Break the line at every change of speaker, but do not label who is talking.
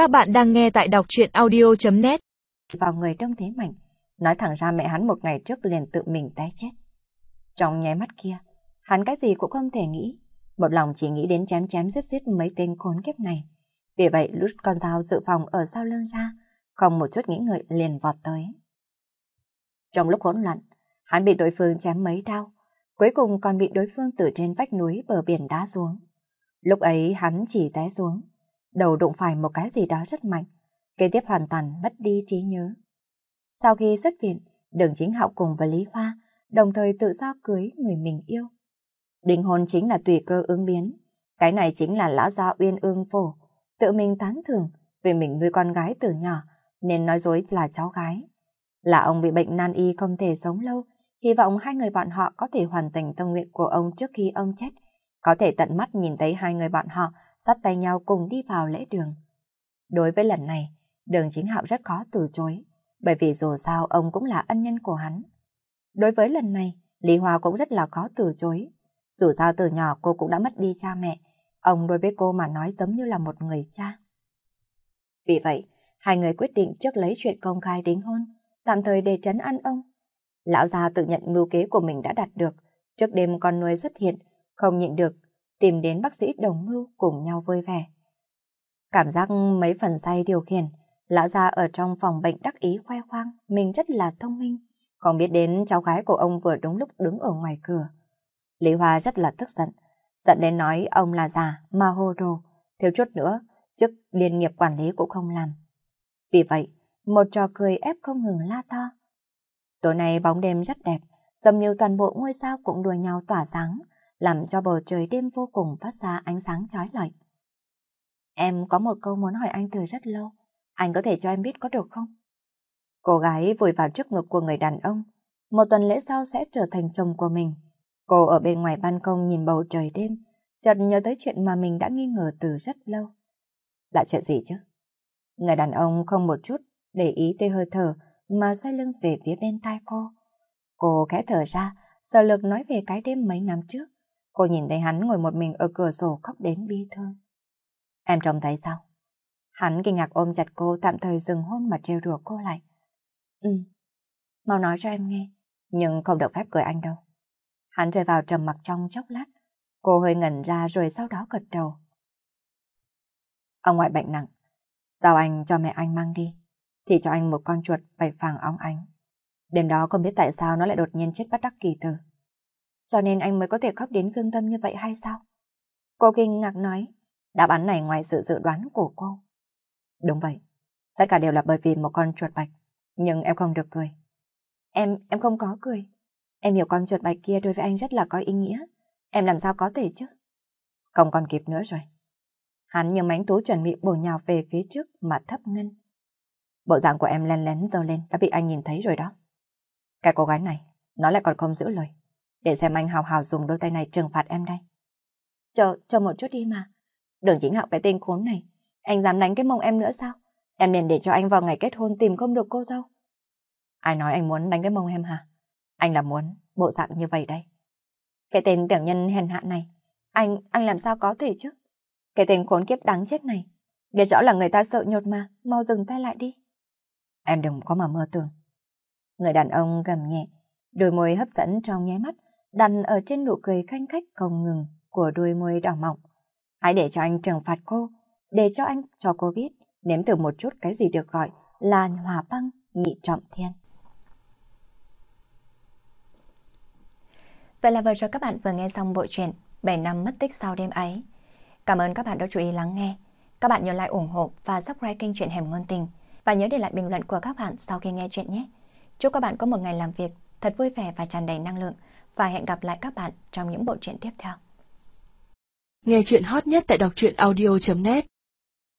Các bạn đang nghe tại đọc chuyện audio.net
Vào người đông thế mạnh, nói thẳng ra mẹ hắn một ngày trước liền tự mình té chết. Trong nháy mắt kia, hắn cái gì cũng không thể nghĩ, một lòng chỉ nghĩ đến chém chém giết giết mấy tên khốn kiếp này. Vì vậy lút con dao dự phòng ở sau lưng ra, không một chút nghĩ ngợi liền vọt tới. Trong lúc hỗn loạn, hắn bị đối phương chém mấy đau, cuối cùng còn bị đối phương từ trên vách núi bờ biển đá xuống. Lúc ấy hắn chỉ té xuống, đầu đụng phải một cái gì đó rất mạnh, kế tiếp hoàn toàn mất đi trí nhớ. Sau khi xuất viện, đường chính hạo cùng với Lý Hoa đồng thời tự do cưới người mình yêu. Đính hôn chính là tùy cơ ứng biến, cái này chính là lão gia uyên ương phổ, tự mình tán thưởng vì mình nuôi con gái từ nhỏ nên nói dối là cháu gái. Là ông bị bệnh nan y không thể sống lâu, hy vọng hai người bọn họ có thể hoàn thành tâm nguyện của ông trước khi ông chết, có thể tận mắt nhìn thấy hai người bọn họ dắt tay nhau cùng đi vào lễ đường. Đối với lần này, đường chính hạo rất khó từ chối, bởi vì dù sao ông cũng là ân nhân của hắn. Đối với lần này, Lý Hoa cũng rất là khó từ chối. Dù sao từ nhỏ cô cũng đã mất đi cha mẹ, ông đối với cô mà nói giống như là một người cha. Vì vậy, hai người quyết định trước lấy chuyện công khai đính hôn, tạm thời để trấn an ông. Lão già tự nhận mưu kế của mình đã đạt được, trước đêm con nuôi xuất hiện, không nhịn được, tìm đến bác sĩ đồng mưu cùng nhau vui vẻ. Cảm giác mấy phần say điều khiển, lão già ở trong phòng bệnh đắc ý khoe khoang, mình rất là thông minh, không biết đến cháu gái của ông vừa đúng lúc đứng ở ngoài cửa. Lý Hoa rất là tức giận, giận đến nói ông là già, mà hồ đồ, thiếu chút nữa, chức liên nghiệp quản lý cũng không làm. Vì vậy, một trò cười ép không ngừng la to. Tối nay bóng đêm rất đẹp, dầm như toàn bộ ngôi sao cũng đùa nhau tỏa sáng, làm cho bầu trời đêm vô cùng phát ra ánh sáng chói lọi. Em có một câu muốn hỏi anh từ rất lâu, anh có thể cho em biết có được không? Cô gái vùi vào trước ngực của người đàn ông, một tuần lễ sau sẽ trở thành chồng của mình. Cô ở bên ngoài ban công nhìn bầu trời đêm, chợt nhớ tới chuyện mà mình đã nghi ngờ từ rất lâu. Là chuyện gì chứ? Người đàn ông không một chút để ý tới hơi thở mà xoay lưng về phía bên tai cô. Cô khẽ thở ra, sợ lực nói về cái đêm mấy năm trước. Cô nhìn thấy hắn ngồi một mình ở cửa sổ khóc đến bi thương. Em trông thấy sao? Hắn kinh ngạc ôm chặt cô tạm thời dừng hôn mà trêu đùa cô lại. Ừ, mau nói cho em nghe, nhưng không được phép cười anh đâu. Hắn rơi vào trầm mặc trong chốc lát, cô hơi ngẩn ra rồi sau đó gật đầu. Ông ngoại bệnh nặng, giao anh cho mẹ anh mang đi, thì cho anh một con chuột bạch phàng óng ánh. Đêm đó không biết tại sao nó lại đột nhiên chết bất đắc kỳ tử. Cho nên anh mới có thể khóc đến cương tâm như vậy hay sao? Cô kinh ngạc nói, đáp án này ngoài sự dự đoán của cô. Đúng vậy, tất cả đều là bởi vì một con chuột bạch, nhưng em không được cười. Em, em không có cười. Em hiểu con chuột bạch kia đối với anh rất là có ý nghĩa. Em làm sao có thể chứ? Không còn kịp nữa rồi. Hắn như mánh tú chuẩn bị bổ nhào về phía trước mà thấp ngân. Bộ dạng của em len lén dâu lên đã bị anh nhìn thấy rồi đó. Cái cô gái này, nó lại còn không giữ lời. Để xem anh hào hào dùng đôi tay này trừng phạt em đây. Chờ, chờ một chút đi mà. Đừng chính hạo cái tên khốn này. Anh dám đánh cái mông em nữa sao? Em liền để cho anh vào ngày kết hôn tìm không được cô dâu. Ai nói anh muốn đánh cái mông em hả? Anh là muốn bộ dạng như vậy đây. Cái tên tiểu nhân hèn hạ này, anh, anh làm sao có thể chứ? Cái tên khốn kiếp đáng chết này, biết rõ là người ta sợ nhột mà, mau dừng tay lại đi. Em đừng có mà mơ tưởng. Người đàn ông gầm nhẹ, đôi môi hấp dẫn trong nháy mắt, đặt ở trên nụ cười khanh khách không ngừng của đôi môi đỏ mọng. Hãy để cho anh trừng phạt cô, để cho anh cho cô biết, nếm thử một chút cái gì được gọi là hòa băng nhị trọng thiên.
Vậy là vừa rồi các bạn vừa nghe xong bộ truyện 7 năm mất tích sau đêm ấy. Cảm ơn các bạn đã chú ý lắng nghe. Các bạn nhớ like ủng hộ và subscribe kênh truyện Hẻm Ngôn Tình và nhớ để lại bình luận của các bạn sau khi nghe chuyện nhé. Chúc các bạn có một ngày làm việc thật vui vẻ và tràn đầy năng lượng và hẹn gặp lại các bạn trong những bộ truyện tiếp theo.
Nghe chuyện hot nhất tại đọc truyện audio.net